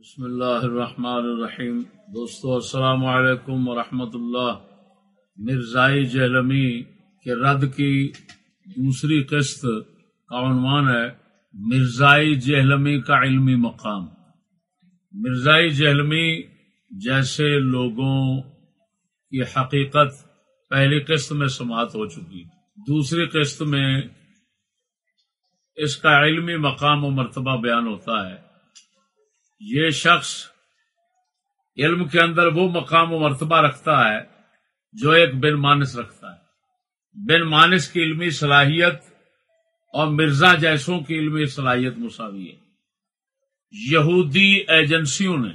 بسم اللہ الرحمن الرحیم. دوستو، السلام علیکم ورحمۃ اللہ. مرزائی جہلمی کے رد کی دوسری قسط کا عنوان ہے مرزائی جہلمی کا علمی مقام. مرزائی جہلمی جیسے لوگوں کی حقیقت پہلی قسط میں سماعت ہو چکی، دوسری قسط میں اس کا علمی مقام و مرتبہ بیان ہوتا ہے۔ یہ شخص علم کے اندر وہ مقام و مرتبہ رکھتا ہے جو ایک بن مانس رکھتا ہے۔ بن مانس کی علمی صلاحیت اور مرزا جیسوں کی علمی صلاحیت مساوی ہے۔ یہودی ایجنسیوں نے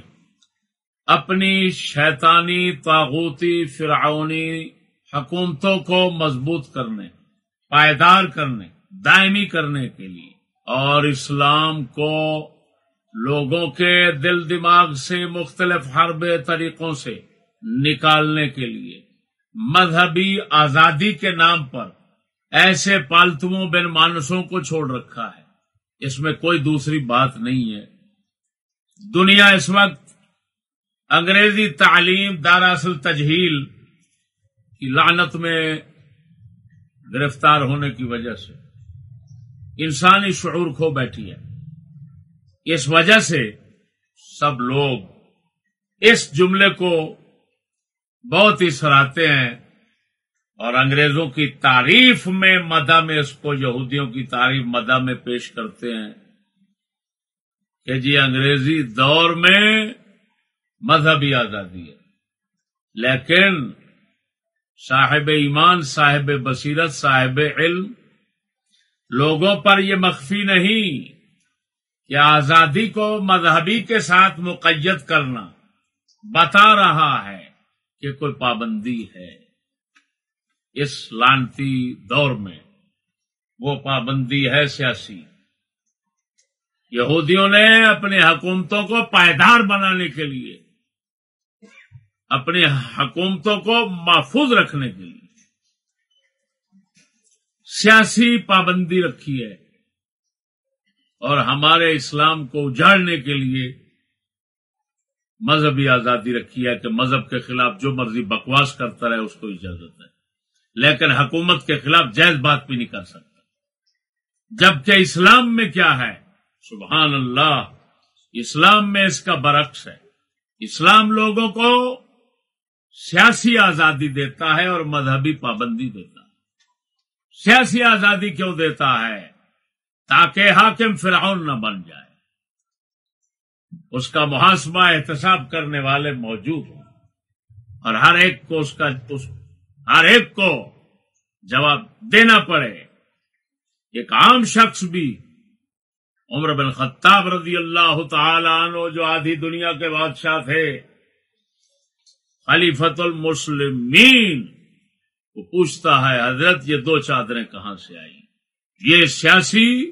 اپنی شیطانی تاغوتی فرعونی حکومتوں کو مضبوط کرنے، پائیدار کرنے، دائمی کرنے کے لیے اور اسلام کو لوگوں کے دل دماغ سے مختلف حرب طریقوں سے نکالنے کے لیے۔ مذہبی آزادی کے نام پر ایسے پالتوؤں بن مانسوں کو چھوڑ رکھا ہے۔ اس میں کوئی دوسری بات نہیں ہے۔ دنیا اس وقت انگریزی تعلیم دراصل تجہیل کی لعنت میں گرفتار ہونے کی وجہ سے انسانی شعور کھو بیٹھی ہے۔ اس وجہ سے سب لوگ اس جملے کو بہت ہی سراہتے ہیں اور انگریزوں کی تعریف میں مدہ میں اس کو یہودیوں کی تعریف مدہ میں پیش کرتے ہیں کہ جی انگریزی دور میں مذہبی آزادی ہے۔ لیکن صاحب ایمان، صاحب بصیرت، صاحب علم لوگوں پر یہ مخفی نہیں کہ آزادی کو مذہبی کے ساتھ مقید کرنا بتا رہا ہے کہ کوئی پابندی ہے۔ اس لانتی دور میں وہ پابندی ہے سیاسی۔ یہودیوں نے اپنی حکومتوں کو پائیدار بنانے کے لیے، اپنی حکومتوں کو محفوظ رکھنے کے لیے سیاسی پابندی رکھی ہے۔ اور ہمارے اسلام کو اجاڑنے کے لیے مذہبی آزادی رکھی ہے کہ مذہب کے خلاف جو مرضی بکواس کرتا رہے اس کو اجازت ہے لیکن حکومت کے خلاف جائز بات بھی نہیں کر سکتا۔ جبکہ اسلام میں کیا ہے؟ سبحان اللہ، اسلام میں اس کا برعکس ہے۔ اسلام لوگوں کو سیاسی آزادی دیتا ہے اور مذہبی پابندی دیتا ہے۔ سیاسی آزادی کیوں دیتا ہے؟ تاکہ حاکم فرعون نہ بن جائے۔ اس کا محاسبہ احتساب کرنے والے موجود ہوں۔ اور ہر ایک کو اس کا اس ہر ایک کو جواب دینا پڑے۔ ایک عام شخص بھی عمر بن خطاب رضی اللہ تعالی عنہ، جو آدھی دنیا کے بادشاہ تھے خلیفت المسلمین، وہ پوچھتا ہے، حضرت یہ دو چادریں کہاں سے آئی یہ سیاسی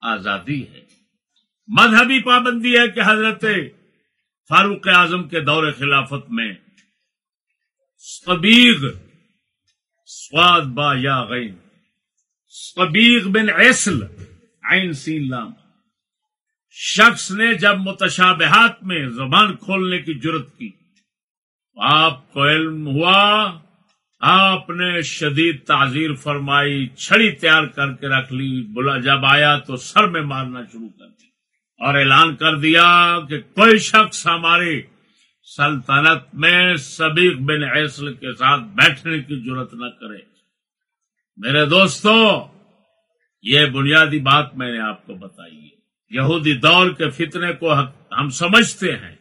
آزادی ہے۔ مذہبی پابندی ہے کہ حضرت فاروق اعظم کے دور خلافت میں سبیغ سواد با یا غین سبیغ بن ایسل عین سین لام۔ شخص نے جب متشابہات میں زبان کھولنے کی جرت کی آپ کو علم ہوا آپ نے شدید تعزیر فرمائی، چھڑی تیار کر کے رکھ لی، بلا جب آیا تو سر میں مارنا شروع کر دی اور اعلان کر دیا کہ کوئی شخص ہماری سلطنت میں سبیق بن ایسل کے ساتھ بیٹھنے کی ضرورت نہ کرے۔ میرے دوستو، یہ بنیادی بات میں نے آپ کو بتائی ہے۔ یہودی دور کے فتنے کو ہم سمجھتے ہیں۔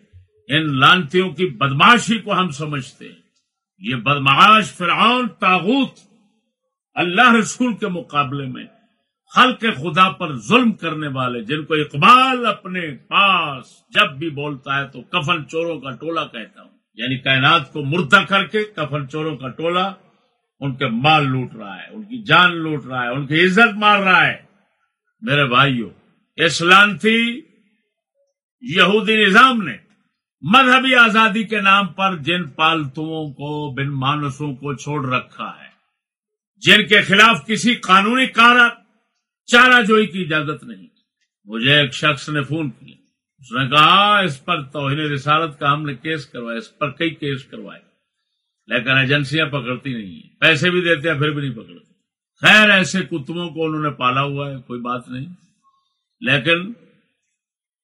ان لانتیوں کی بدماشی کو ہم سمجھتے ہیں۔ یہ بدمعاش فرعون تاغوت اللہ رسول کے مقابلے میں خلق خدا پر ظلم کرنے والے، جن کو اقبال اپنے پاس جب بھی بولتا ہے تو کفن چوروں کا ٹولہ کہتا ہوں۔ یعنی کائنات کو مردہ کر کے کفن چوروں کا ٹولہ ان کے مال لوٹ رہا ہے، ان کی جان لوٹ رہا ہے، ان کی عزت مار رہا ہے۔ میرے بھائیوں اسلام تھی، یہودی نظام نے مذہبی آزادی کے نام پر جن پالتوؤں کو، بن مانسوں کو چھوڑ رکھا ہے۔ جن کے خلاف کسی قانونی کار چارہ جوئی کی اجازت نہیں۔ مجھے ایک شخص نے فون کیا۔ اس نے کہا، اس پر توہین رسالت کا ہم نے کیس کروایا اس پر کئی کیس کروائے۔ لیکن ایجنسیاں پکڑتی نہیں ہیں۔ پیسے بھی دیتے ہیں، پھر بھی نہیں پکڑتے۔ خیر، ایسے کتبوں کو انہوں نے پالا ہوا ہے، کوئی بات نہیں۔ لیکن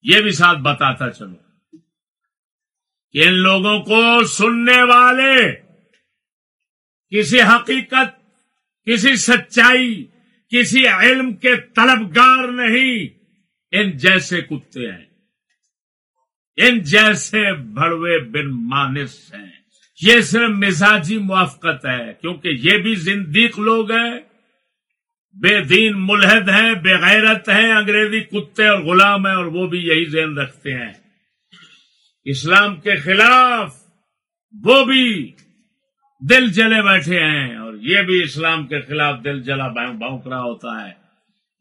یہ بھی ساتھ بتاتا چلو۔ کہ ان لوگوں کو سننے والے کسی حقیقت، کسی سچائی، کسی علم کے طلبگار نہیں، ان جیسے کتے ہیں۔ ان جیسے بڑوے بن مانس ہیں۔ یہ صرف مزاجی موافقت ہے، کیونکہ یہ بھی زندیق لوگ ہیں۔ بے دین ملحد ہیں، بے غیرت ہیں، انگریزی کتے اور غلام ہیں اور وہ بھی یہی ذہن رکھتے ہیں۔ اسلام کے خلاف وہ بھی دل جلے بیٹھے ہیں اور یہ بھی اسلام کے خلاف دل جلا بھونک رہا ہوتا ہے۔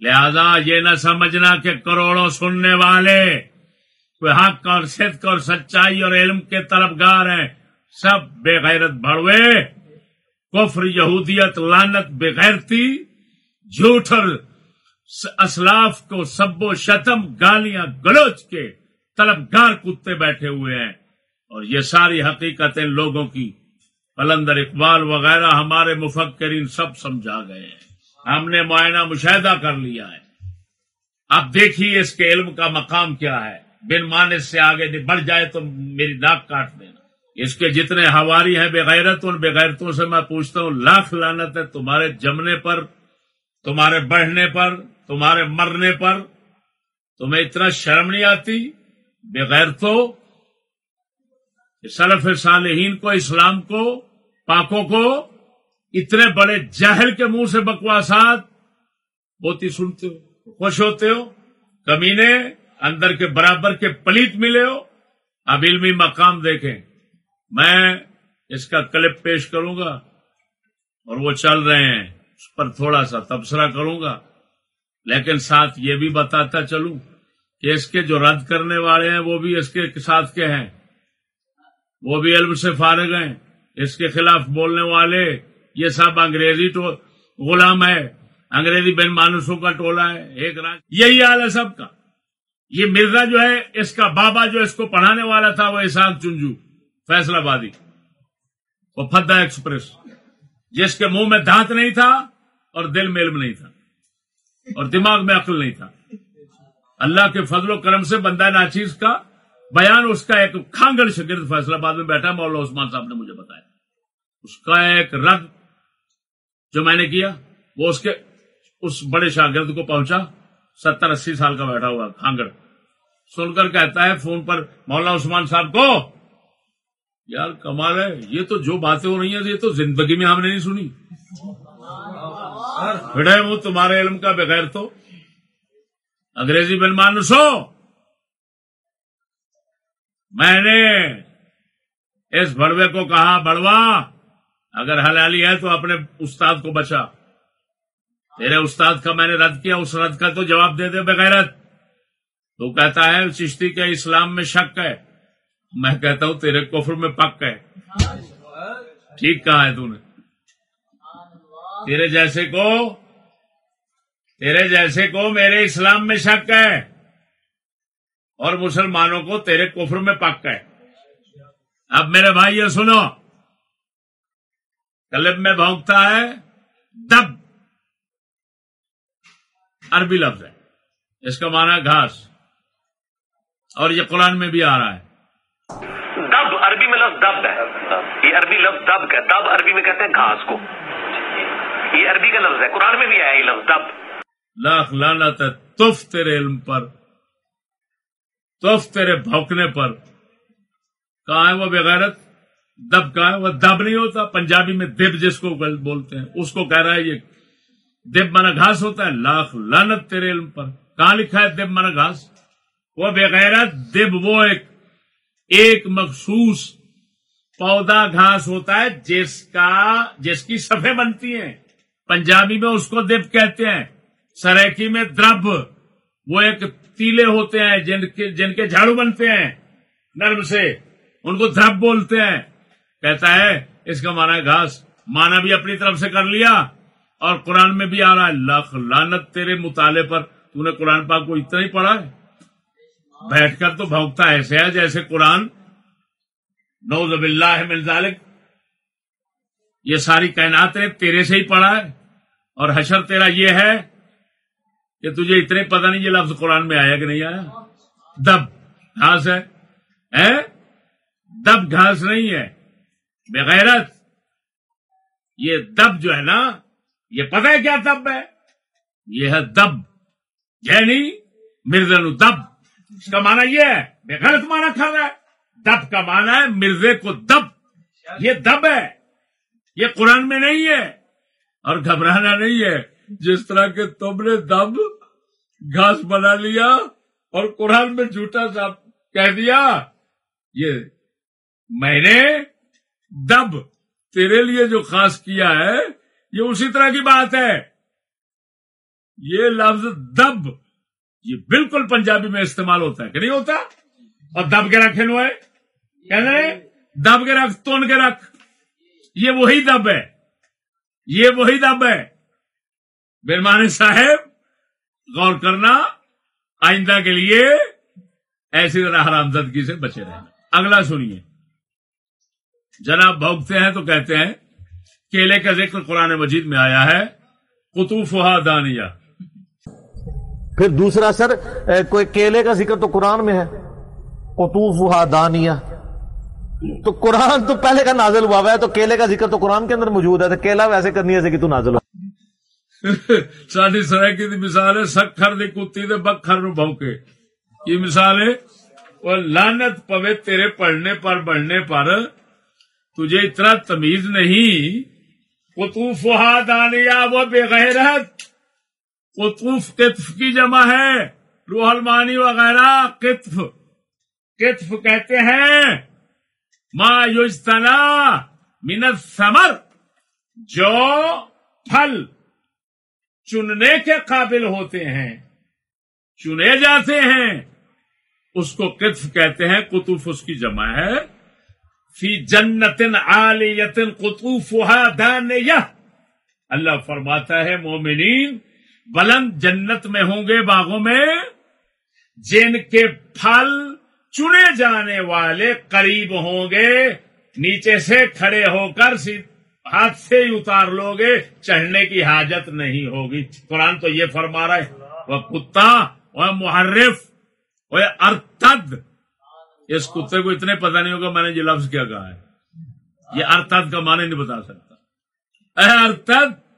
لہذا یہ نہ سمجھنا کہ کروڑوں سننے والے کوئی حق اور صدق اور سچائی اور علم کے طرفگار ہیں، سب بے غیرت بڑوے کفر، یہودیت لانت بغیرتی جھوٹ اور اسلاف کو سب و شتم گالیاں گلوچ کے طلبگار کتے بیٹھے ہوئے ہیں اور یہ ساری حقیقتیں لوگوں کی قلندر اقبال وغیرہ ہمارے مفکرین سب سمجھا گئے ہیں۔ ہم نے معائنہ مشاہدہ کر لیا ہے۔ اب دیکھیے اس کے علم کا مقام کیا ہے۔ بن مانس سے آگے بڑھ جائے تو میری ناک کاٹ دینا۔ اس کے جتنے ہواری ہیں بغیرت ان بغیرتوں سے میں پوچھتا ہوں، لاکھ لانت ہے تمہارے جمنے پر، تمہارے بڑھنے پر، تمہارے مرنے پر، تمہیں اتنا شرم نہیں آتی؟ بغیر تو سلف صالحین کو، اسلام کو، پاکوں کو اتنے بڑے جہل کے منہ سے بکواسات ہوتی سنتے ہو، خوش ہوتے ہو، کمینے اندر کے برابر کے پلیت ملے ہو۔ اب علمی مقام دیکھیں۔ میں اس کا کلپ پیش کروں گا اور وہ چل رہے ہیں۔ اس پر تھوڑا سا تبصرہ کروں گا۔ لیکن ساتھ یہ بھی بتاتا چلوں۔ کہ اس کے جو رد کرنے والے ہیں وہ بھی اس کے ساتھ کے ہیں۔ وہ بھی علم سے فارغ ہیں۔ اس کے خلاف بولنے والے، یہ سب انگریزی تو غلام ہے انگریزی بن مانسوں کا ٹولہ ہے، ایک راج۔ یہی حال ہے سب کا۔ یہ مرزا جو ہے، اس کا بابا جو اس کو پڑھانے والا تھا، وہ احسان چنجو فیصلہ آبادی، وہ فدا ایکسپریس۔ جس کے منہ میں دانت نہیں تھا اور دل میں علم نہیں تھا اور دماغ میں عقل نہیں تھا۔ اللہ کے فضل و کرم سے بندہ ناچیز کا بیان اس کا ایک کھانگڑ شگرد فیصلہ آباد میں بیٹھا مولا عثمان صاحب نے مجھے بتایا۔ اس کا ایک رد جو میں نے کیا وہ اس کے اس بڑے شاگرد کو پہنچا ستر اسی سال کا بیٹھا ہوا کھانگڑ۔ سن کر کہتا ہے فون پر مولانا عثمان صاحب کو یار کمال ہے یہ تو جو باتیں ہو رہی ہیں یہ تو زندگی میں ہم نے نہیں سنی۔ وہ تمہارے علم کا بغیر تو انگریزی بن مانسو میں نے اس بڑوے کو کہا، بڑوا، اگر حلالی ہے تو اپنے استاد کو بچا۔ تیرے استاد کا میں نے رد کیا، اس رد کا تو جواب دے دے بغیرت۔ تو کہتا ہے، چشتی کے اسلام میں شک ہے۔ میں کہتا ہوں، تیرے کفر میں پک ہے۔ ٹھیک کہا ہے تو نے۔ تیرے جیسے کو تیرے جیسے کو میرے اسلام میں شک ہے اور مسلمانوں کو تیرے کفر میں پک ہے۔ اب میرے بھائی یہ سنو۔ کلب میں بھونکتا ہے، دب۔ عربی لفظ ہے۔ اس کا معنی گھاس۔ اور یہ قرآن میں بھی آ رہا ہے۔ دب، عربی میں لفظ دب ہے۔ یہ عربی لفظ دب کا دب عربی میں کہتے ہیں گھاس کو۔ یہ عربی کا لفظ ہے۔ قرآن میں بھی آیا یہ لفظ، دب۔ لاکھ لانت ہے، تف تیرے علم پر، تف تیرے بھوکنے پر۔ کہاں ہے وہ بغیرت دب کا ہے؟ وہ دب نہیں ہوتا، پنجابی میں دب جس کو بولتے ہیں، اس کو کہہ رہا ہے یہ دب منا گھاس ہوتا ہے۔ لاکھ لانت تیرے علم پر۔ کہاں لکھا ہے دب منا گھاس؟ وہ بغیرت دب وہ ایک ایک مخصوص پودا گھاس ہوتا ہے، جس کا جس کی سفے بنتی ہیں۔ پنجابی میں اس کو دب کہتے ہیں۔ سریکی میں درب، وہ ایک تیلے ہوتے ہیں جن کے جن کے جھاڑو بنتے ہیں، نرم سے، ان کو درب بولتے ہیں۔ کہتا ہے، اس کا مانا ہے گھاس۔ مانا بھی اپنی طرف سے کر لیا، اور قرآن میں بھی آ رہا ہے لاکھ لانت تیرے مطالعے پر۔ تو نے قرآن پاک کو اتنا ہی پڑھا ہے۔ بیٹھ کر تو بھونکتا ایسے ہے جیسے قرآن۔ نوز باللہ من ذالک۔ یہ ساری کائنات ہے تیرے سے ہی پڑا ہے، اور حشر تیرا یہ ہے کہ تجھے اتنے پتہ نہیں یہ لفظ قرآن میں آیا کہ نہیں آیا؟ دب، گھاس ہے۔ اے؟ دب، گھاس نہیں ہے۔ بغیرت۔ یہ دب جو ہے نا، یہ پتہ ہے کیا دب ہے؟ یہ ہے دب۔ یعنی مرزا نو دب۔ اس کا معنی یہ ہے بغیرت معنی کھا رہا ہے۔ دب کا معنی ہے مرزے کو دب۔ یہ دب ہے۔ یہ قرآن میں نہیں ہے اور گھبرانا نہیں ہے۔ جس طرح کے تم نے دب گھاس بنا لیا اور قرآن میں جھوٹا سا کہہ دیا، یہ میں نے دب تیرے لیے جو خاص کیا ہے، یہ اسی طرح کی بات ہے۔ یہ لفظ دب یہ بالکل پنجابی میں استعمال ہوتا ہے کہ نہیں ہوتا؟ اور دب کے رکھے نو ہے کہنے دب کے رکھ، تون کے رکھ، یہ وہی دب ہے۔ یہ وہی دب ہے۔ برمان صاحب، غور کرنا، آئندہ کے لیے ایسی طرح حرام زدگی سے بچے رہنا۔ اگلا سنیے۔ جناب بھوگتے ہیں تو کہتے ہیں، کیلے کا ذکر قرآن مجید میں آیا ہے قطوفہ دانیہ۔ پھر دوسرا سر کوئی کیلے کا ذکر تو قرآن میں ہے؟ قطوف دانیہ۔ تو قرآن تو پہلے کا نازل ہوا ہوا ہے، تو کیلے کا ذکر تو قرآن کے اندر موجود ہے، تو کیلا ویسے کرنی ہے کہ تو نازل ہو۔ ساری سرائکی دی مثال ہے، سکھر دی کتی دے بکھر نو بھوکے یہ مثال ہے؟ وہ لانت پوے تیرے پڑھنے پر، بڑھنے پر۔ تجھے اتنا تمیز نہیں۔ قطوف دانیہ وہ بغیرت۔ قطوف قطف کی جمع ہے۔ روح المانی وغیرہ قطف۔ قطف کہتے ہیں۔ ما یجتنا من الثمر۔ جو پھل۔ چننے کے قابل ہوتے ہیں۔ چنے جاتے ہیں۔ اس کو قطف کہتے ہیں، قطوف اس کی جمع ہے۔ فی جنت عالیت قطوفها دانیہ۔ اللہ فرماتا ہے، مومنین، بلند جنت میں ہوں گے باغوں میں، جن کے پھل چنے جانے والے قریب ہوں گے، نیچے سے کھڑے ہو کر ہاتھ سے ہی اتار لو گے، چڑھنے کی حاجت نہیں ہوگی۔ قرآن تو یہ فرما رہا ہے، وہ کتا، وہ محرف، وہ ارتد۔ اس کتے کو اتنے پتہ نہیں ہوگا میں نے یہ لفظ کیا کہا ہے۔ یہ ارتد کا معنی نہیں بتا سکتا۔ اے ارتد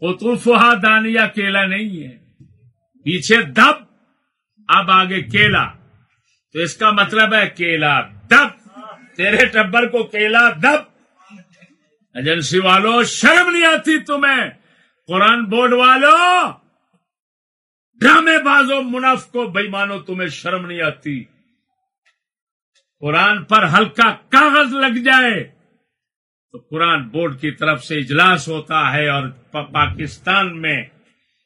قطوفہ دانیہ کیلا نہیں ہے۔ پیچھے دب، اب آگے کیلا۔ تو اس کا مطلب ہے کیلا دب۔ تیرے ٹبر کو کیلا دب۔ ایجنسی والوں، شرم نہیں آتی تمہیں۔ قرآن بورڈ والوں، ڈرامے بازو منافقو بےمانو تمہیں شرم نہیں آتی۔ قرآن پر ہلکا کاغذ لگ جائے تو قرآن بورڈ کی طرف سے اجلاس ہوتا ہے اور پا- پاکستان میں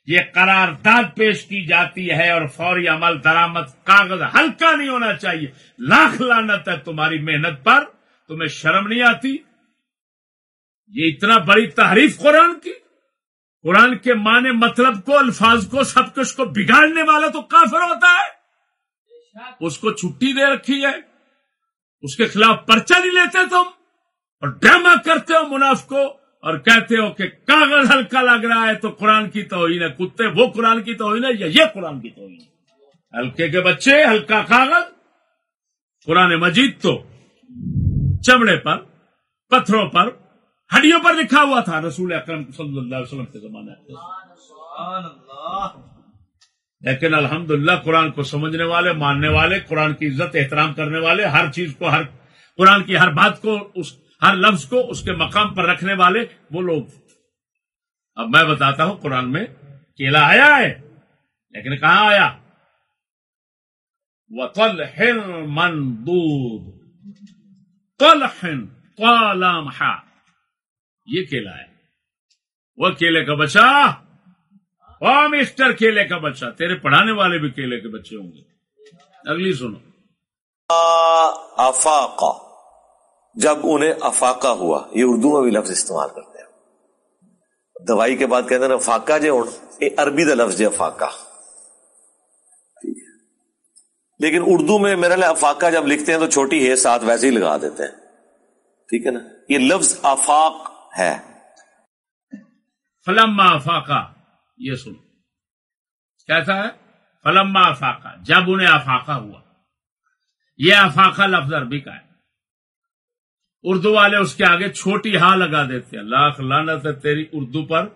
یہ قرارداد پیش کی جاتی ہے اور فوری عمل درامد کاغذ ہلکا نہیں ہونا چاہیے۔ لاکھ لانت ہے تمہاری محنت پر، تمہیں شرم نہیں آتی۔ یہ اتنا بڑی تحریف قرآن کی؟ قرآن کے معنی مطلب کو، الفاظ کو، سب کچھ کو بگاڑنے والا تو کافر ہوتا ہے۔ اس کو چھٹی دے رکھی ہے۔ اس کے خلاف پرچہ نہیں لیتے تم۔ اور ڈرامہ کرتے ہو مناف کو اور کہتے ہو کہ کاغذ ہلکا لگ رہا ہے تو قرآن کی توہین ہے۔ کتے، وہ قرآن کی توہین ہے یا یہ قرآن کی توہین ہے؟ ہلکے کے بچے، ہلکا کاغذ۔ قرآن مجید تو چمڑے پر، پتھروں پر ہڈیوں پر لکھا ہوا تھا رسول اکرم صلی اللہ علیہ وسلم کے زمانے میں لیکن الحمدللہ قرآن کو سمجھنے والے ماننے والے قرآن کی عزت احترام کرنے والے ہر چیز کو ہر قرآن کی ہر بات کو اس ہر لفظ کو اس کے مقام پر رکھنے والے وہ لوگ۔ اب میں بتاتا ہوں قرآن میں کیلا آیا ہے لیکن کہاں آیا؟ وطلح منضود۔ طلح طالمح یہ کیلا ہے۔ وہ کیلے کا بچہ۔ او مسٹر کیلے کا بچہ۔ تیرے پڑھانے والے بھی کیلے کے بچے ہوں گے۔ اگلی سنو۔ افاقہ۔ جب انہیں افاقہ ہوا، یہ اردو میں بھی لفظ استعمال کرتے ہیں۔ دوائی کے بعد کہتے ہیں نا فاقہ جو ہوں یہ عربی کا لفظ ہے فاقہ ٹھیک ہے۔ لیکن اردو میں میرا لیے افاقہ جب لکھتے ہیں تو چھوٹی ہے ساتھ ویسے ہی لگا دیتے ہیں۔ ٹھیک ہے نا؟ یہ لفظ آفاق ہے۔ فلما افاقہ یہ سنو۔ کیسا ہے؟ فلما افاقہ جب انہیں افاقہ ہوا۔ یہ افاقہ لفظ عربی کا ہے۔ اردو والے اس کے آگے چھوٹی ہا لگا دیتے ہیں۔ لاکھ لانت ہے تیری اردو پر۔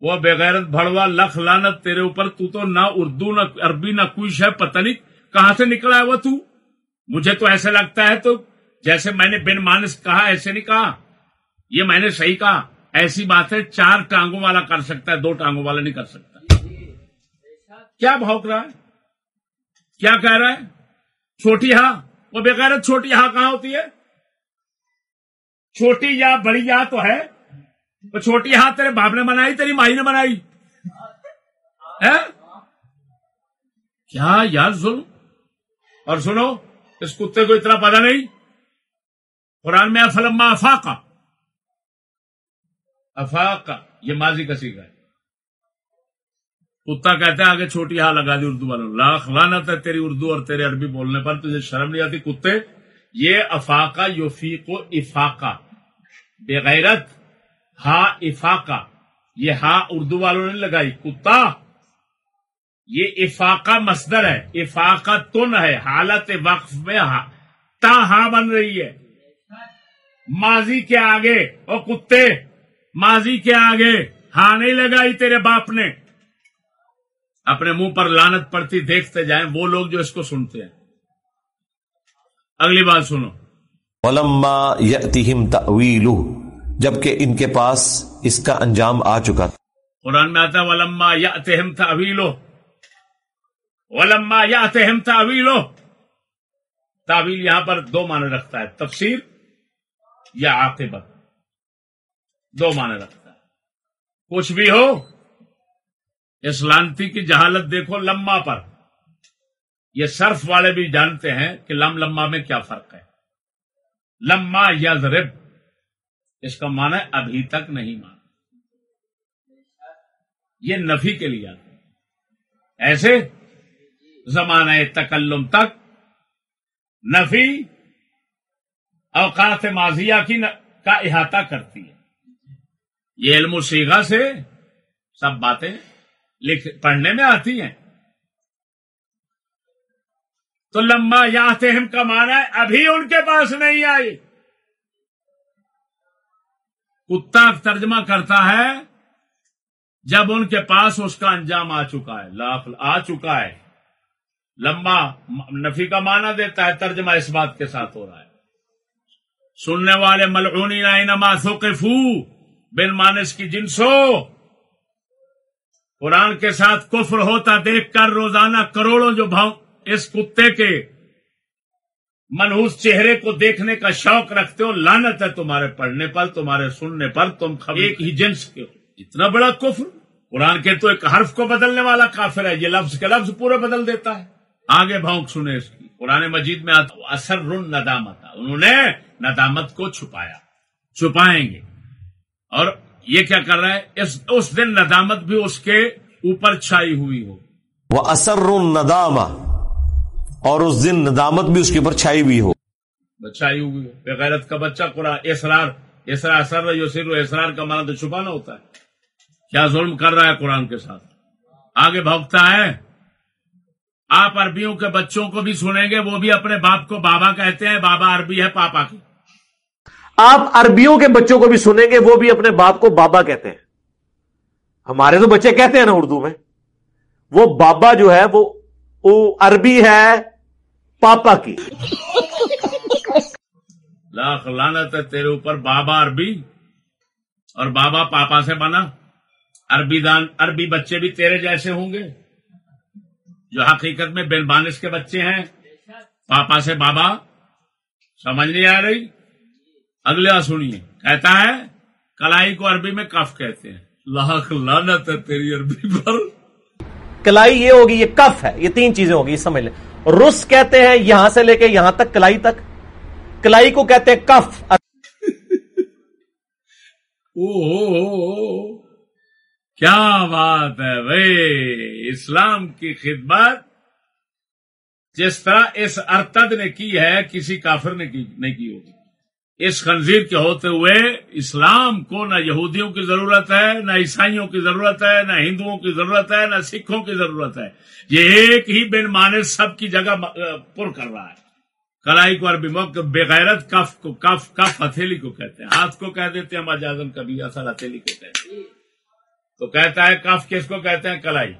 وہ بغیرت بھڑوا لکھ لانت تیرے اوپر۔ تو تو نہ اردو، نہ عربی، نہ کچھ ہے پتہ نہیں کہاں سے نکلا ہے وہ تو۔ مجھے تو ایسا لگتا ہے تو، جیسے میں نے بن مانس کہا، ایسے نہیں کہا۔ یہ میں نے صحیح کہا، ایسی بات ہے چار ٹانگوں والا کر سکتا ہے، دو ٹانگوں والا نہیں کر سکتا۔ کیا بھوک رہا ہے؟ کیا کہہ رہا ہے؟ چھوٹی ہاں وہ بغیرت چھوٹی ہاں کہاں ہوتی ہے؟ چھوٹی یا بڑی یا تو ہے۔ وہ چھوٹی ہاں تیرے باپ نے بنائی، تیری مائی نے بنائی۔ کیا یار سن اور سنو، اس کتے کو اتنا پتا نہیں؟ قرآن میں فلما افاقہ افاقہ، یہ ماضی کا سیکھا ہے۔ کتا کہتا ہے، آگے چھوٹی ہاں لگا دی اردو والوں۔ لاکھ لانت ہے تیری اردو اور تیرے عربی بولنے پر تجھے شرم نہیں آتی، کتے؟ یہ افاقہ یوفیق و افاقہ۔ بغیرت ہا افاقہ۔ یہ ہا اردو والوں نے لگائی۔ کتا، یہ افاقہ مصدر ہے۔ افاقہ تن ہے۔ حالت وقف میں ہا، تا ہاں بن رہی ہے۔ ماضی کے آگے، او کتے! ماضی کے آگے ہاں نہیں لگائی تیرے باپ نے۔ اپنے منہ پر لانت پڑتی دیکھتے جائیں وہ لوگ جو اس کو سنتے ہیں۔ اگلی بات سنو۔ ولما یأتہم تأویلہ جبکہ ان کے پاس اس کا انجام آ چکا تھا۔ قرآن میں آتا ہے ولما یا تہم تعویلو ولما یا تہم تعویلو تعویل یہاں پر دو معنی رکھتا ہے تفسیر یا عاقبت۔ دو معنی رکھتا ہے۔ کچھ بھی ہو، اس لانتی کی جہالت دیکھو لما پر۔ یہ صرف والے بھی جانتے ہیں کہ لم لما میں کیا فرق ہے۔ لما یا اس کا معنی ابھی تک نہیں مانا۔ یہ نفی کے لیے آتا ایسے زمانہ تکلم تک نفی اوقات ماضیہ کی ن... کا احاطہ کرتی ہے۔ یہ علم و سیگا سے سب باتیں لکھ پڑھنے میں آتی ہیں۔ تو لمبا یا ہم کا مانا ہے ابھی ان کے پاس نہیں آئی۔ کتا ترجمہ کرتا ہے جب ان کے پاس اس کا انجام آ چکا ہے لاکھ آ چکا ہے۔ لمبا نفی کا معنی دیتا ہے، ترجمہ اس بات کے ساتھ ہو رہا ہے۔ سننے والے ملعونی نما ثقفو۔ بن مانس کی جنسو قرآن کے ساتھ کفر ہوتا دیکھ کر روزانہ کروڑوں جو بھاؤ اس کتے کے منہوس چہرے کو دیکھنے کا شوق رکھتے ہو لانت ہے تمہارے پڑھنے پر تمہارے سننے پر تم ایک ہی جنس کے ہو۔ اتنا بڑا کفر؟ قرآن کے تو ایک حرف کو بدلنے والا کافر ہے یہ لفظ کے لفظ پورے بدل دیتا ہے۔ آگے بھونک سنے اس کی۔ قرآن مجید میں آتا اثر رن ندامت انہوں نے ندامت کو چھپایا۔ چھپائیں گے۔ اور یہ کیا کر رہا ہے؟ اس اس دن ندامت بھی اس کے اوپر چھائی ہوئی ہو۔ وہ اثر ندامہ اور اس دن ندامت بھی اس کے اوپر چھائی ہوئی ہو۔ چھائی ہوئی ہو۔ بغیرت کا بچہ قرآن اسرار اسرار اثر یوسر اسرار کا مانا تو چھپانا ہوتا ہے۔ کیا ظلم کر رہا ہے قرآن کے ساتھ؟ آگے بھوکتا ہے۔ آپ عربیوں کے بچوں کو بھی سنیں گے وہ بھی اپنے باپ کو بابا کہتے ہیں بابا عربی ہے پاپا کی۔ آپ عربیوں کے بچوں کو بھی سنیں گے، وہ بھی اپنے باپ کو بابا کہتے ہیں۔ ہمارے تو بچے کہتے ہیں نا اردو میں۔ وہ بابا جو ہے، وہ عربی ہے پاپا کی۔ لاکھ لانت ہے تیرے اوپر، بابا عربی اور بابا پاپا سے بنا۔ عربی دان، عربی بچے بھی تیرے جیسے ہوں گے۔ جو حقیقت میں بین بانس کے بچے ہیں، پاپا سے بابا، سمجھ نہیں آ رہی؟ اگلا سنیے۔ کہتا ہے کلائی کو عربی میں کف کہتے ہیں۔ لاکھ لانت ہے تیری عربی پر۔ کلائی یہ ہوگی یہ کف ہے۔ یہ تین چیزیں ہوگی سمجھ لیں۔ رس کہتے ہیں یہاں سے لے کے یہاں تک کلائی تک۔ کلائی کو کہتے ہیں کف۔ او کیا بات ہے بھائی۔ اسلام کی خدمت جس طرح اس ارتد نے کی ہے کسی کافر نے کی نہیں کی ہوگی۔ اس خنزیر کے ہوتے ہوئے اسلام کو نہ یہودیوں کی ضرورت ہے، نہ عیسائیوں کی ضرورت ہے، نہ ہندوؤں کی ضرورت ہے، نہ سکھوں کی ضرورت ہے۔ یہ ایک ہی بن مانے سب کی جگہ پر کر رہا ہے۔ کلائی کو عربی موقع بغیرت کف کو کف کف ہتھیلی کو کہتے ہیں۔ ہاتھ کو کہہ دیتے ہیں مجازن کبھی اصل ہتھیلی کو کہتے ہیں۔ تو کہتا ہے کف کس کو کہتے ہیں؟ کلائی۔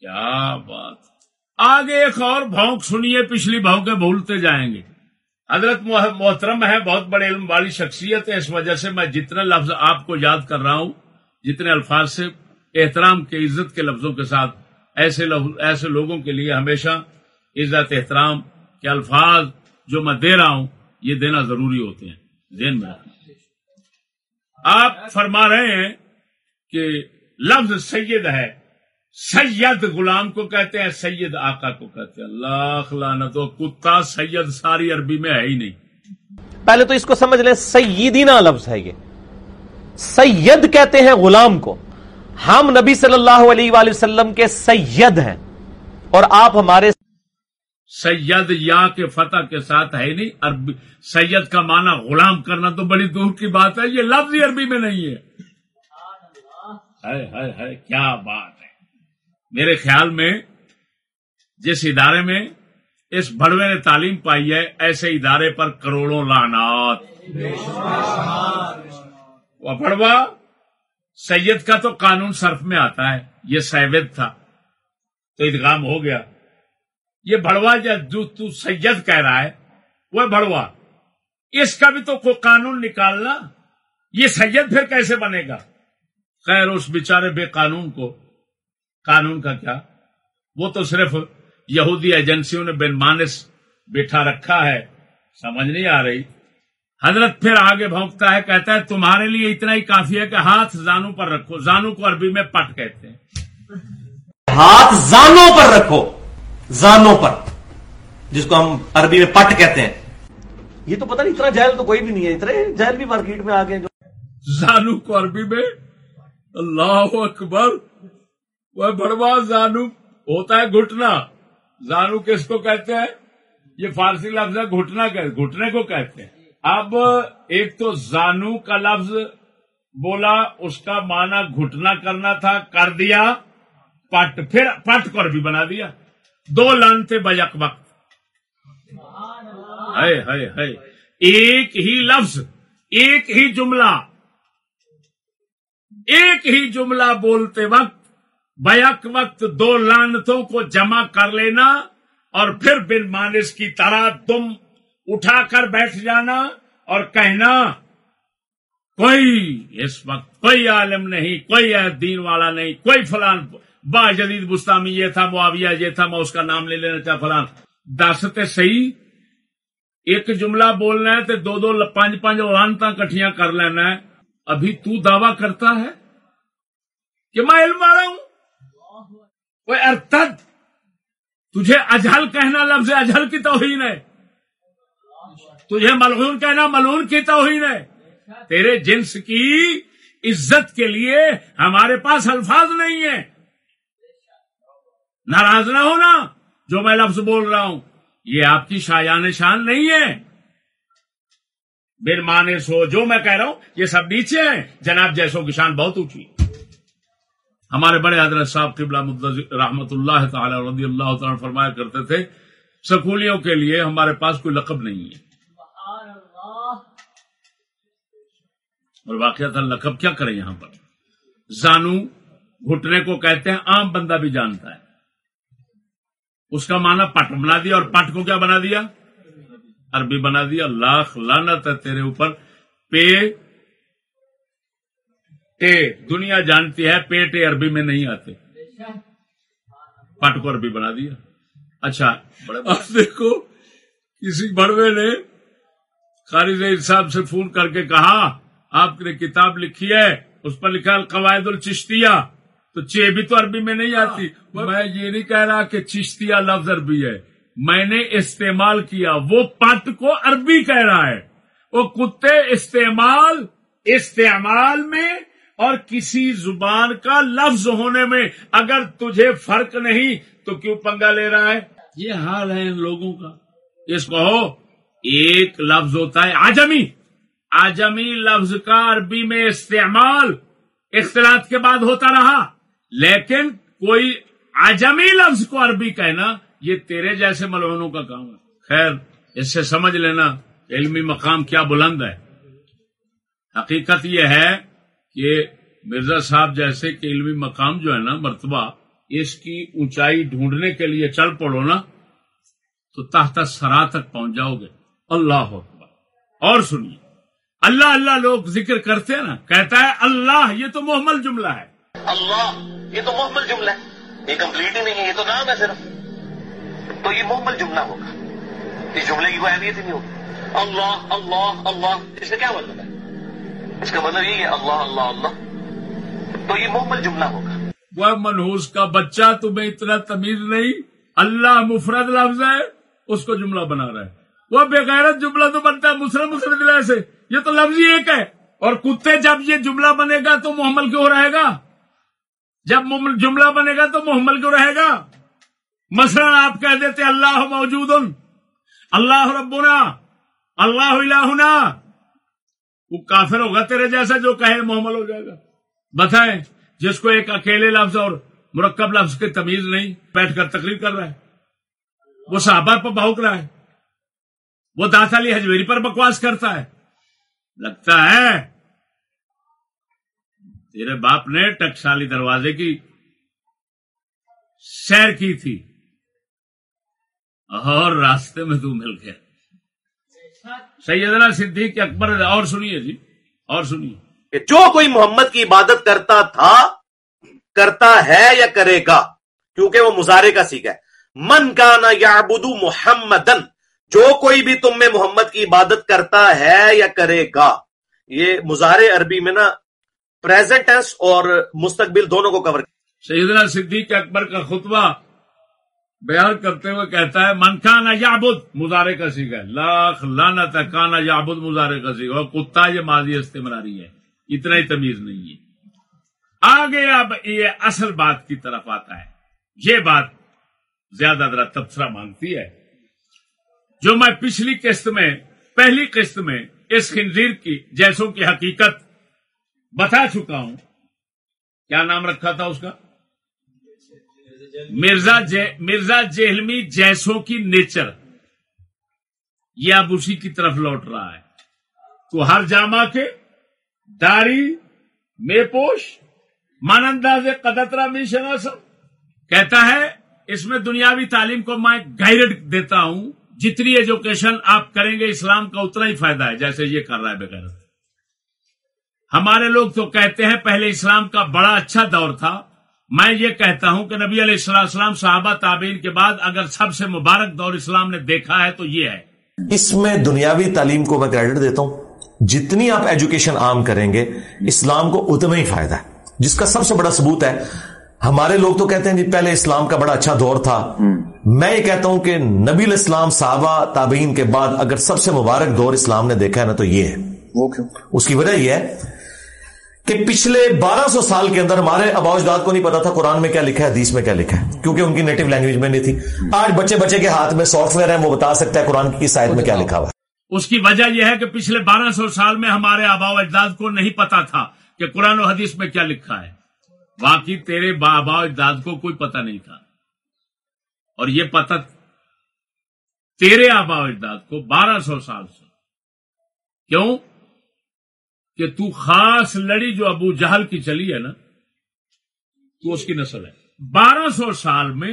کیا بات۔ آگے ایک اور بھونک سنیے، پچھلی بھونکیں بھولتے جائیں گے۔ حضرت محترم ہے بہت بڑے علم والی شخصیت ہے اس وجہ سے میں جتنا لفظ آپ کو یاد کر رہا ہوں، جتنے الفاظ سے احترام کے، عزت کے لفظوں کے ساتھ ایسے ایسے لوگوں کے لیے ہمیشہ عزت، احترام کے الفاظ جو میں دے رہا ہوں، یہ دینا ضروری ہوتے ہیں۔ ذہن میں آپ فرما رہے ہیں کہ لفظ سید ہے۔ سید غلام کو کہتے ہیں سید آقا کو کہتے ہیں۔ اللہ لانا تو کتا سید ساری عربی میں ہے ہی نہیں۔ پہلے تو اس کو سمجھ لیں سیدینا لفظ ہے یہ۔ سید کہتے ہیں غلام کو۔ ہم نبی صلی اللہ علیہ وآلہ وسلم کے سید ہیں۔ اور آپ ہمارے سید یا کے فتح کے ساتھ ہے نہیں۔ عربی سید کا معنی غلام کرنا تو بڑی دور کی بات ہے۔ یہ لفظ ہی عربی میں نہیں ہے۔ کیا بات ہے۔ میرے خیال میں جس ادارے میں اس بڑوے نے تعلیم پائی ہے، ایسے ادارے پر کروڑوں لانات وہ بڑوا، سید کا تو قانون صرف میں آتا ہے، یہ سیود تھا۔ تو ادغام ہو گیا۔ یہ بڑوا جو تو سید کہہ رہا ہے، وہ بڑوا۔ اس کا بھی تو کوئی قانون نکالنا، یہ سید پھر کیسے بنے گا؟ خیر، اس بیچارے بے قانون کو قانون کا کیا؟ وہ تو صرف یہودی ایجنسیوں نے بن مانس بٹھا رکھا ہے۔ سمجھ نہیں آ رہی۔ حضرت پھر آگے بھونکتا ہے کہتا ہے تمہارے لیے اتنا ہی کافی ہے کہ ہاتھ زانو پر رکھو۔ زانو کو عربی میں پٹ کہتے ہیں۔ ہاتھ زانوں پر رکھو۔ زانوں پر جس کو ہم عربی میں پٹ کہتے ہیں۔ یہ تو پتہ نہیں اتنا جہل تو کوئی بھی نہیں ہے۔ اتنے جہل بھی مارکیٹ میں آ گئے جو زانو کو عربی میں اللہ اکبر۔ وہ بڑوا زانو ہوتا ہے گھٹنا۔ زانو کس کو کہتے ہیں؟ یہ فارسی لفظ ہے گھٹنا گھٹنے کو کہتے ہیں۔ اب ایک تو زانو کا لفظ بولا اس کا معنی گھٹنا کرنا تھا کر دیا پٹ۔ پھر پٹ کر بھی بنا دیا۔ دو لانتے بیک وقت۔ ہے ہے ایک ہی لفظ ایک ہی جملہ۔ ایک ہی جملہ بولتے وقت بیک وقت دو لانتوں کو جمع کر لینا اور پھر بن مانس کی طرح تم اٹھا کر بیٹھ جانا اور کہنا، کوئی اس وقت کوئی عالم نہیں، کوئی دین والا نہیں، کوئی فلان، با جدید بستانی یہ تھا، معاویہ یہ تھا، میں اس کا نام لے لینا چاہ فلان۔ دستے صحیح، ایک جملہ بولنا ہے تو دو دو پانچ پانچ لانتا کٹھیاں کر لینا ہے۔ ابھی تو دعوی کرتا ہے کہ میں علم والا ہوں۔ وہ ارتد. تجھے اجہل کہنا لفظ اجہل کی توہین ہے. تجھے ملعون کہنا ملعون کی توہین ہے. تیرے جنس کی عزت کے لیے ہمارے پاس الفاظ نہیں ہے ناراض نہ ہونا جو میں لفظ بول رہا ہوں. یہ آپ کی شایان شان نہیں ہے. بن مانے سو جو میں کہہ رہا ہوں، یہ سب نیچے ہیں. جناب جیسوں کی شان بہت اونچی ہمارے بڑے حضرت صاحب قبلہ رحمت اللہ تعالی رضی اللہ تعالی فرمایا کرتے تھے، سکولیوں کے لیے ہمارے پاس کوئی لقب نہیں ہے۔ اور واقعہ تھا، لقب کیا کریں یہاں پر؟ زانو گھٹنے کو کہتے ہیں، عام بندہ بھی جانتا ہے۔ اس کا معنی پٹ بنا دیا، اور پٹ کو کیا بنا دیا؟ عربی بنا دیا، لاکھ لانت ہے تیرے اوپر، پے دنیا جانتی ہے پیٹ عربی میں نہیں آتے۔ پٹ کو عربی بنا دیا۔ اچھا اب دیکھو کسی بڑوے نے خارج صاحب سے فون کر کے کہا آپ نے کتاب لکھی ہے اس پر لکھا قواعد الچشتیہ۔ تو چے بھی تو عربی میں نہیں آتی۔ میں یہ نہیں کہہ رہا کہ چشتیہ لفظ عربی ہے۔ میں نے استعمال کیا وہ پٹ کو عربی کہہ رہا ہے۔ وہ کتے استعمال استعمال میں اور کسی زبان کا لفظ ہونے میں اگر تجھے فرق نہیں، تو کیوں پنگا لے رہا ہے؟ یہ حال ہے ان لوگوں کا۔ اس کو ایک لفظ ہوتا ہے آجمی آجمی لفظ کا عربی میں استعمال اختلاط کے بعد ہوتا رہا۔ لیکن کوئی آجمی لفظ کو عربی کہنا، یہ تیرے جیسے ملعونوں کا کام ہے۔ خیر، اس سے سمجھ لینا، علمی مقام کیا بلند ہے۔ حقیقت یہ ہے کہ مرزا صاحب جیسے کہ علمی مقام جو ہے نا، مرتبہ، اس کی اونچائی ڈھونڈنے کے لیے چل پڑو نا، تو تحت سرا تک پہنچ جاؤ گے۔ اللہ اکبر۔ اور سنیے، اللہ اللہ لوگ ذکر کرتے ہیں نا، کہتا ہے، اللہ، یہ تو محمل جملہ ہے۔ اللہ، یہ تو محمل جملہ ہے۔ یہ کمپلیٹ ہی نہیں ہے، یہ تو نام ہے صرف۔ تو یہ محمل جملہ ہوگا۔ اس جملے کی کوئی اہمیت ہی نہیں ہوگی۔ اللہ اللہ اللہ۔ اس کا کیا مطلب ہے؟ اس کا مطلب یہ ہے اللہ اللہ اللہ۔ تو یہ محمل جملہ ہوگا۔ وہ منہوس کا بچہ تمہیں اتنا تمیز نہیں، اللہ مفرد لفظ ہے، اس کو جملہ بنا رہا ہے۔ وہ بےغیرت جملہ تو بنتا ہے مسرت مسرت سے۔ یہ تو لفظ ہی ایک ہے۔ اور کتے جب یہ جملہ بنے گا تو محمل کیوں رہے گا؟ جب جملہ بنے گا تو محمل کیوں رہے گا؟ مثلا آپ کہہ دیتے اللہ موجود اللہ ربنا، اللہ الہنا۔ وہ کافر ہوگا تیرے جیسا جو کہے محمل ہو جائے گا۔ بتائیں، جس کو ایک اکیلے لفظ اور مرکب لفظ کی تمیز نہیں، بیٹھ کر تقریر کر رہا ہے۔ وہ صحابہ پر بہوک رہا ہے۔ وہ داتا علی حجویری پر بکواس کرتا ہے۔ لگتا ہے، تیرے باپ نے ٹکسالی دروازے کی سیر کی تھی۔ اور راستے میں تو مل گیا۔ سیدنا صدیق اکبر اور سنیے جی اور سنیے۔ کہ جو کوئی محمد کی عبادت کرتا تھا کرتا ہے یا کرے گا؟ کیونکہ وہ مظاہرے کا سیکھا ہے۔ من کا نا یا محمدن جو کوئی بھی تم میں محمد کی عبادت کرتا ہے یا کرے گا۔ یہ مظاہرے عربی میں نا پریزنٹ اور مستقبل دونوں کو کور سیدنا صدیق اکبر کا خطبہ بیان کرتے ہوئے کہتا ہے، من کانا یابد مظاہرے کا سیکھا لاکھ لانا تھا کانا یابد مظاہرے کا سیکھا اور کتا یہ ماضی استمراری ہے۔ اتنا ہی تمیز نہیں ہے۔ آگے اب یہ اصل بات کی طرف آتا ہے۔ یہ بات زیادہ ذرا تبصرہ مانگتی ہے۔ جو میں پچھلی قسط میں، پہلی قسط میں اس خنزیر کی، جیسوں کی حقیقت بتا چکا ہوں۔ کیا نام رکھا تھا اس کا؟ مرزا مرزا جہلمی جیسوں کی نیچر۔ یہ اب اسی کی طرف لوٹ رہا ہے۔ تو ہر جامع کے داری میں پوش ماننداز قدترا میں شناسم کہتا ہے، اس میں دنیاوی تعلیم کو میں گائیڈ دیتا ہوں۔ جتنی ایجوکیشن آپ کریں گے، اسلام کا اتنا ہی فائدہ ہے، جیسے یہ کر رہا ہے بغیر۔ ہمارے لوگ تو کہتے ہیں، پہلے اسلام کا بڑا اچھا دور تھا۔ میں یہ کہتا ہوں کہ نبی علیہ السلام السلام صحابہ تعبین کے بعد اگر سب سے مبارک دور اسلام نے دیکھا ہے تو یہ ہے۔ اس میں دنیاوی تعلیم کو میں کریڈٹ دیتا ہوں۔ جتنی آپ ایجوکیشن عام کریں گے اسلام کو اتنا ہی فائدہ ہے۔ جس کا سب سے بڑا ثبوت ہے ہمارے لوگ تو کہتے ہیں جی پہلے اسلام کا بڑا اچھا دور تھا۔ میں یہ کہتا ہوں کہ نبی الاسلام صحابہ تابعین کے بعد اگر سب سے مبارک دور اسلام نے دیکھا ہے نا تو یہ ہے۔ وہ کیوں؟ اس کی وجہ یہ ہے کہ پچھلے بارہ سو سال کے اندر ہمارے اجداد کو نہیں پتا تھا قرآن میں کیا لکھا ہے، حدیث میں کیا لکھا ہے، کیونکہ ان کی نیٹو لینگویج میں نہیں تھی۔ آج بچے بچے کے ہاتھ میں سافٹ ویئر ہے وہ بتا سکتا ہے قرآن کی سائد میں کیا لکھا ہوا اس کی وجہ یہ ہے کہ پچھلے بارہ سو سال میں ہمارے آبا و اجداد کو نہیں پتا تھا کہ قرآن و حدیث میں کیا لکھا ہے۔ باقی تیرے بابا اجداد کو کوئی پتہ نہیں تھا۔ اور یہ پتہ تیرے آبا اجداد کو بارہ سو سال سے۔ کیوں؟ کہ تو خاص لڑی جو ابو جہل کی چلی ہے نا، تو اس کی نسل ہے۔ بارہ سو سال میں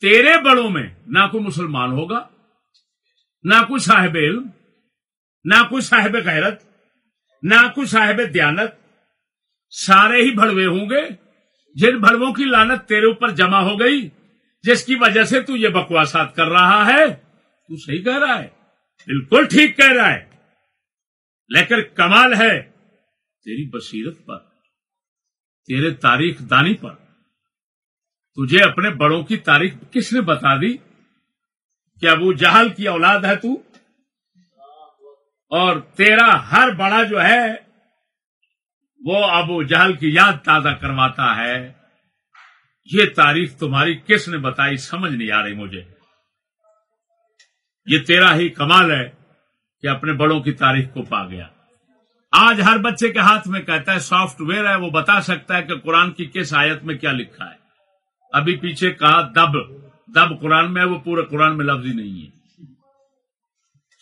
تیرے بڑوں میں نہ کوئی مسلمان ہوگا، نہ کوئی صاحب علم، نہ کوئی صاحب غیرت، نہ کوئی صاحب دیانت۔ سارے ہی بڑوے ہوں گے، جن بڑووں کی لانت تیرے اوپر جمع ہو گئی، جس کی وجہ سے تو یہ بکواسات کر رہا ہے۔ تو صحیح کہہ رہا ہے۔ بالکل ٹھیک کہہ رہا ہے۔ لیکن کمال ہے۔ تیری بصیرت پر، تیرے تاریخ دانی پر۔ تجھے اپنے بڑوں کی تاریخ کس نے بتا دی؟ کہ ابو جہل کی اولاد ہے تو؟ اور تیرا ہر بڑا جو ہے، وہ ابو جہل کی یاد تازہ کرواتا ہے۔ یہ تاریخ تمہاری کس نے بتائی؟ سمجھ نہیں آ رہی مجھے۔ یہ تیرا ہی کمال ہے۔ کہ اپنے بڑوں کی تاریخ کو پا گیا۔ آج ہر بچے کے ہاتھ میں کہتا ہے، سافٹ ویئر ہے، وہ بتا سکتا ہے کہ قرآن کی کس آیت میں کیا لکھا ہے۔ ابھی پیچھے کہا، دب۔ دب قرآن میں ہے، وہ پورے قرآن میں لفظ ہی نہیں ہے۔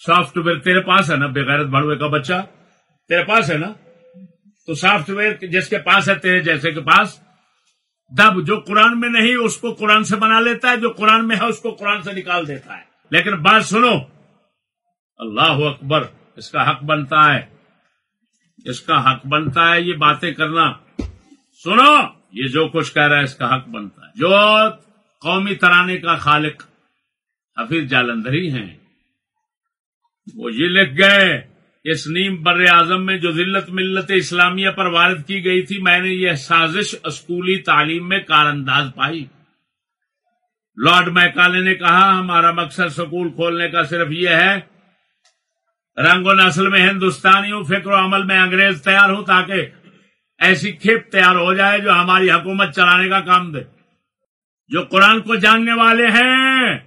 سافٹ ویئر تیرے پاس ہے نا بےغیرت بڑوے کا بچہ؟ تیرے پاس ہے نا؟ تو سافٹ ویئر جس کے پاس ہے، تیرے جیسے کے پاس۔ دب، جو قرآن میں نہیں، اس کو قرآن سے بنا لیتا ہے، جو قرآن میں ہے، اس کو قرآن سے نکال دیتا ہے۔ لیکن بات سنو اللہ اکبر، اس کا حق بنتا ہے۔ اس کا حق بنتا ہے یہ باتیں کرنا۔ سنو، یہ جو کچھ کہہ رہا ہے اس کا حق بنتا ہے۔ جو قومی ترانے کا خالق، حفیظ جالندری ہیں۔ وہ یہ لکھ گئے، اس نیم بر اعظم میں جو ذلت ملت اسلامیہ پر وارد کی گئی تھی، میں نے یہ سازش اسکولی تعلیم میں کار انداز پائی۔ لارڈ میکالے نے کہا، ہمارا مقصد سکول کھولنے کا صرف یہ ہے رنگ و نسل میں ہندوستانی ہوں فکر و عمل میں انگریز تیار ہوں تاکہ ایسی کھیپ تیار ہو جائے جو ہماری حکومت چلانے کا کام دے۔ جو قرآن کو جاننے والے ہیں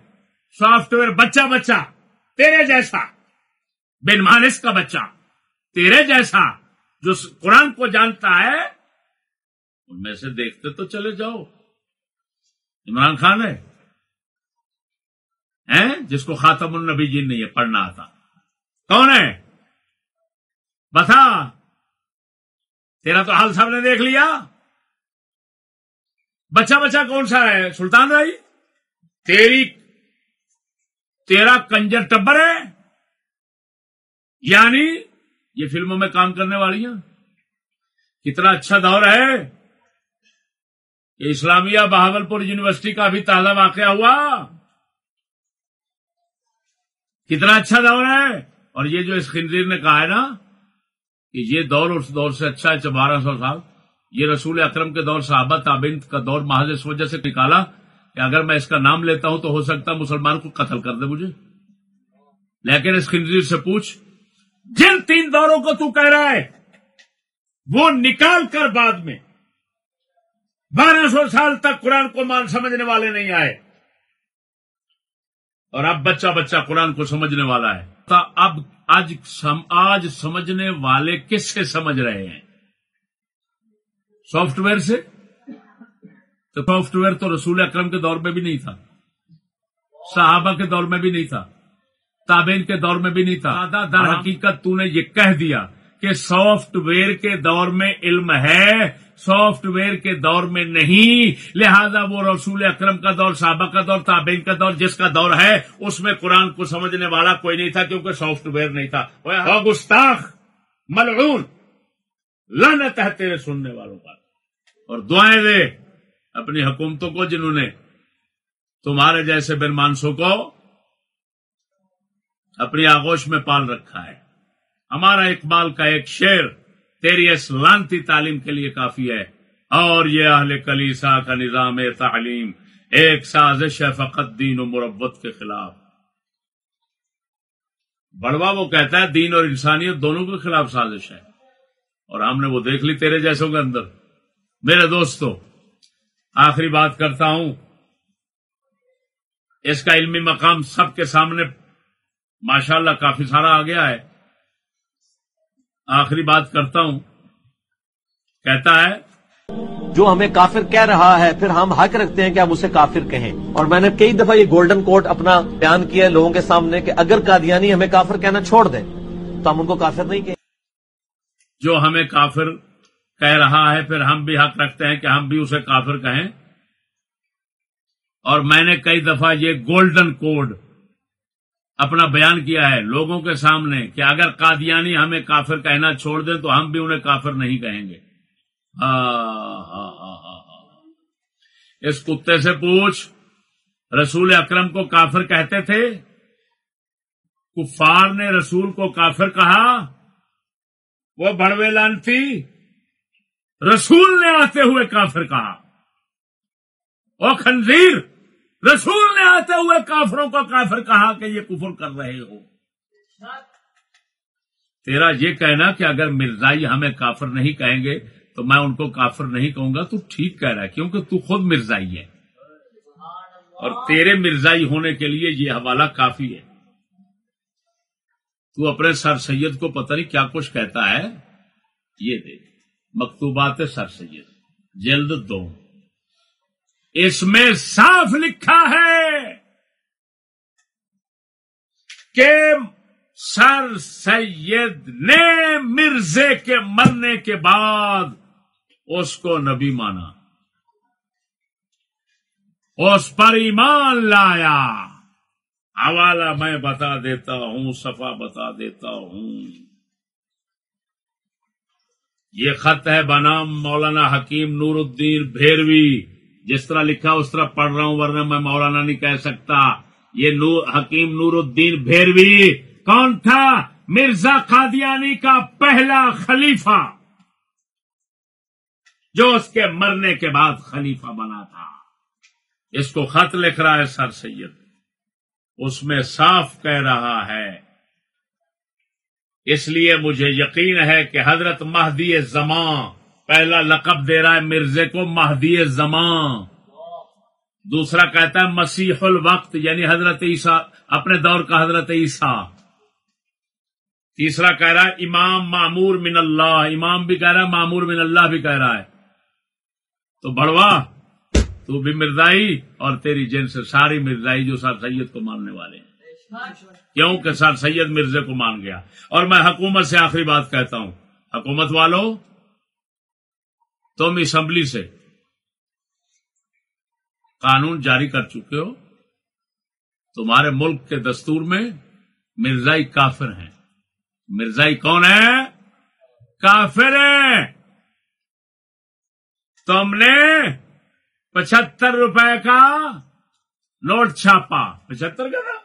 سافٹ ویئر بچہ بچہ، تیرے جیسا، بن مانس کا بچہ، تیرے جیسا، جو قرآن کو جانتا ہے، ان میں سے دیکھتے تو چلے جاؤ۔ عمران خان ہے جس کو خاتم النبی جی نہیں ہے پڑھنا آتا کون ہے؟ بتا۔ تیرا تو حال صاحب نے دیکھ لیا۔ بچہ بچہ کون سا ہے؟ سلطان رائی تیری تیرا کنجر ٹبر ہے؟ یعنی یہ فلموں میں کام کرنے والی ہیں کتنا اچھا دور ہے۔ یہ اسلامیہ بہاول پور یونیورسٹی کا بھی تازہ واقعہ ہوا۔ کتنا اچھا دور ہے۔ اور یہ جو اس خنزیر نے کہا ہے نا کہ یہ دور اس دور سے اچھا ہے بارہ سو سال۔ یہ رسول اکرم کے دور صحابہ تابند کا دور محض اس وجہ سے نکالا کہ اگر میں اس کا نام لیتا ہوں تو ہو سکتا مسلمان کو قتل کر دے مجھے۔ لیکن اس خنزیر سے پوچھ، جن تین دوروں کو تو کہہ رہا ہے، وہ نکال کر بعد میں بارہ سو سال تک قرآن کو مان سمجھنے والے نہیں آئے۔ اور اب بچہ بچہ قرآن کو سمجھنے والا ہے۔ اب آج سم آج سمجھنے والے کس سے سمجھ رہے ہیں؟ سافٹ ویئر سے؟ تو سافٹ ویئر تو رسول اکرم کے دور میں بھی نہیں تھا۔ صحابہ کے دور میں بھی نہیں تھا۔ تابین کے دور میں بھی نہیں تھا۔ در حقیقت تو نے یہ کہہ دیا کہ سافٹ ویئر کے دور میں علم ہے سافٹ ویئر کے دور میں نہیں، لہذا وہ رسول اکرم کا دور، صحابہ کا دور تابین کا دور، جس کا دور ہے، اس میں قرآن کو سمجھنے والا کوئی نہیں تھا کیونکہ سافٹ ویئر نہیں تھا۔ گستاخ، ملعون۔ لانت ہے تیرے سننے والوں کا اور دعائیں دے اپنی حکومتوں کو جنہوں نے تمہارے جیسے بن مانسوں کو اپنی آگوش میں پال رکھا ہے۔ ہمارا اقبال کا ایک شعر تیری اس لانتی تعلیم کے لیے کافی ہے۔ اور یہ اہل کلیسا کا نظام تعلیم ایک سازش ہے فقط دین و مربت کے خلاف۔ بڑوا وہ کہتا ہے دین اور انسانیت دونوں کے خلاف سازش ہے۔ اور ہم نے وہ دیکھ لی تیرے جیسوں کے اندر۔ میرے دوستو، آخری بات کرتا ہوں۔ اس کا علمی مقام سب کے سامنے ماشاءاللہ کافی سارا آ گیا ہے۔ آخری بات کرتا ہوں۔ کہتا ہے جو ہمیں کافر کہہ رہا ہے پھر ہم حق رکھتے ہیں کہ ہم اسے کافر کہیں۔ اور میں نے کئی دفعہ یہ گولڈن کوٹ اپنا بیان کیا ہے لوگوں کے سامنے کہ اگر قادیانی ہمیں کافر کہنا چھوڑ دیں تو ہم ان کو کافر نہیں کہیں۔ جو ہمیں کافر کہہ رہا ہے پھر ہم بھی حق رکھتے ہیں کہ ہم بھی اسے کافر کہیں۔ اور میں نے کئی دفعہ یہ گولڈن کوڈ اپنا بیان کیا ہے، لوگوں کے سامنے کہ اگر قادیانی ہمیں کافر کہنا چھوڑ دیں تو ہم بھی انہیں کافر نہیں کہیں گے۔ اس کتے سے پوچھ، رسول اکرم کو کافر کہتے تھے؟ کفار نے رسول کو کافر کہا، وہ بڑوے لان تھی۔ رسول نے آتے ہوئے کافر کہا۔ وہ خنزیر! رسول نے آتے ہوئے کافروں کا کافر کہا کہ یہ کفر کر رہے ہو۔ تیرا یہ کہنا کہ اگر مرزائی ہمیں کافر نہیں کہیں گے تو میں ان کو کافر نہیں کہوں گا، تو ٹھیک کہہ رہا ہے، کیونکہ تو خود مرزائی ہے۔ اور تیرے مرزائی ہونے کے لیے یہ حوالہ کافی ہے۔ تو اپنے سر سید کو پتہ نہیں کیا کچھ کہتا ہے۔ یہ دیکھ، مکتوبات سر سید، جلد دو۔ اس میں صاف لکھا ہے کہ سر سید نے مرزے کے مرنے کے بعد اس کو نبی مانا، اس پر ایمان لایا۔ حوالہ میں بتا دیتا ہوں صفا بتا دیتا ہوں۔ یہ خط ہے بنام مولانا حکیم نور الدین بھیروی۔ جس طرح لکھا اس طرح پڑھ رہا ہوں، ورنہ میں مولانا نہیں کہہ سکتا۔ یہ نور حکیم نور الدین بھیروی، کون تھا؟ مرزا قادیانی کا پہلا خلیفہ، جو اس کے مرنے کے بعد خلیفہ بنا تھا۔ اس کو خط لکھ رہا ہے سر سید۔ اس میں صاف کہہ رہا ہے۔ اس لیے مجھے یقین ہے کہ حضرت مہدی زمان پہلا لقب دے رہا ہے مرزے کو مہدی زمان۔ دوسرا کہتا ہے مسیح الوقت یعنی حضرت عیسیٰ، اپنے دور کا حضرت عیسیٰ۔ تیسرا کہہ رہا ہے امام معمور من اللہ، امام بھی کہہ رہا ہے، معمور من اللہ بھی کہہ رہا ہے۔ تو بڑوا تو بھی مرزائی، اور تیری جن سے ساری مرزائی جو سر سید کو ماننے والے ہیں۔ کیوں کہ سر سید مرزے کو مان گیا۔ اور میں حکومت سے آخری بات کہتا ہوں۔ حکومت والو تم اسمبلی سے قانون جاری کر چکے ہو۔ تمہارے ملک کے دستور میں مرزائی کافر ہیں۔ مرزائی کون ہے؟ کافر ہے تم نے پچہتر روپے کا نوٹ چھاپا۔ پچہتر کا نا؟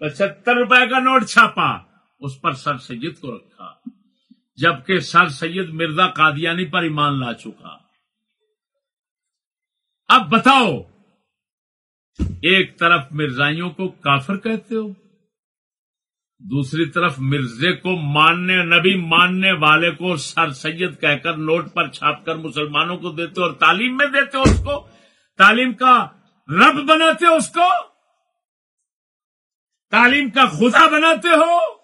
پچہتر روپے کا نوٹ چھاپا۔ اس پر سر سید کو رکھا۔ جبکہ سر سید مرزا قادیانی پر ایمان لا چکا۔ اب بتاؤ، ایک طرف مرزائیوں کو کافر کہتے ہو، دوسری طرف مرزے کو ماننے، نبی ماننے والے کو سر سید کہہ کر نوٹ پر چھاپ کر مسلمانوں کو دیتے اور تعلیم میں دیتے ہو اس کو؟ تعلیم کا رب بناتے ہو اس کو؟ تعلیم کا خدا بناتے ہو؟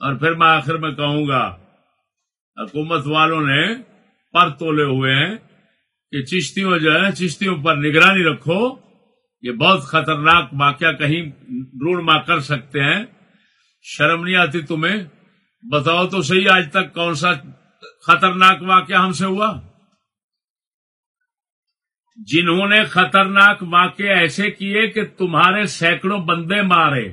اور پھر میں آخر میں کہوں گا، حکومت والوں نے پر تولے ہوئے ہیں کہ چشتیوں جو ہے چشتیوں پر نگرانی رکھو، یہ بہت خطرناک واقعہ کہیں ڈھونڈ کر سکتے ہیں۔ شرم نہیں آتی تمہیں؟ بتاؤ تو صحیح، آج تک کون سا خطرناک واقعہ ہم سے ہوا؟ جنہوں نے خطرناک واقعے ایسے کیے کہ تمہارے سینکڑوں بندے مارے۔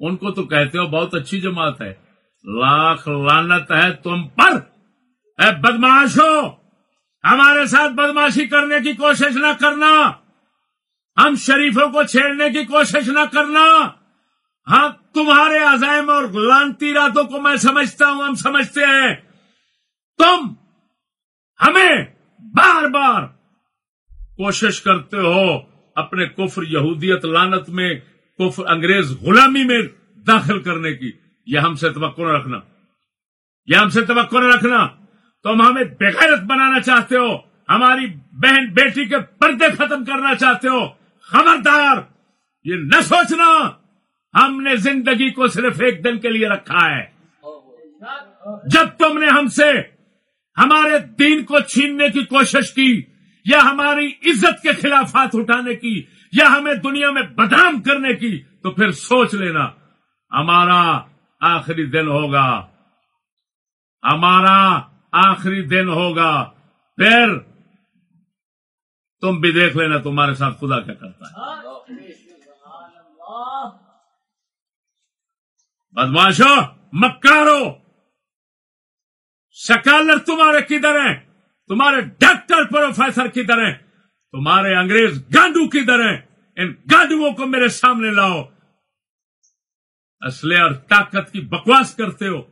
ان کو تو کہتے ہو بہت اچھی جماعت ہے۔ لاکھ لانت ہے تم پر۔ اے بدماش ہو ہمارے ساتھ بدماشی کرنے کی کوشش نہ کرنا۔ ہم شریفوں کو چھیڑنے کی کوشش نہ کرنا۔ ہاں تمہارے عزائم اور لانتی راتوں کو میں سمجھتا ہوں، ہم سمجھتے ہیں۔ تم ہمیں بار بار کوشش کرتے ہو اپنے کفر یہودیت لانت میں کفر انگریز غلامی میں داخل کرنے کی۔ یہ ہم سے توقع نہ رکھنا۔ یہ ہم سے توقع نہ رکھنا۔ تم ہمیں بغیرت بنانا چاہتے ہو۔ ہماری بہن بیٹی کے پردے ختم کرنا چاہتے ہو۔ خبردار، یہ نہ سوچنا۔ ہم نے زندگی کو صرف ایک دن کے لیے رکھا ہے۔ جب تم نے ہم سے ہمارے دین کو چھیننے کی کوشش کی، یا ہماری عزت کے خلافات اٹھانے کی، یا ہمیں دنیا میں بدنام کرنے کی، تو پھر سوچ لینا۔ ہمارا آخری دن ہوگا۔ ہمارا آخری دن ہوگا۔ پھر تم بھی دیکھ لینا، تمہارے ساتھ خدا کیا کرتا ہے۔ بدماشو مکارو سکالر تمہارے کدھر ہیں؟ تمہارے ڈاکٹر پروفیسر کدھر ہیں؟ تمہارے انگریز گانڈو کدھر ہیں؟ ان گانڈوؤں کو میرے سامنے لاؤ۔ اسلحے اور طاقت کی بکواس کرتے ہو۔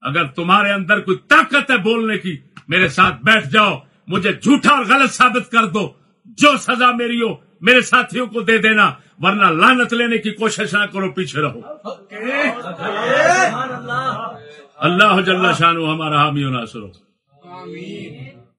اگر تمہارے اندر کوئی طاقت ہے بولنے کی میرے ساتھ بیٹھ جاؤ مجھے جھوٹا اور غلط ثابت کر دو۔ جو سزا میری ہو میرے ساتھیوں کو دے دینا ورنہ لانت لینے کی کوشش نہ کرو پیچھے رہو۔ اللہ۔ جل شان ہمارا حامی و ناصر ہو۔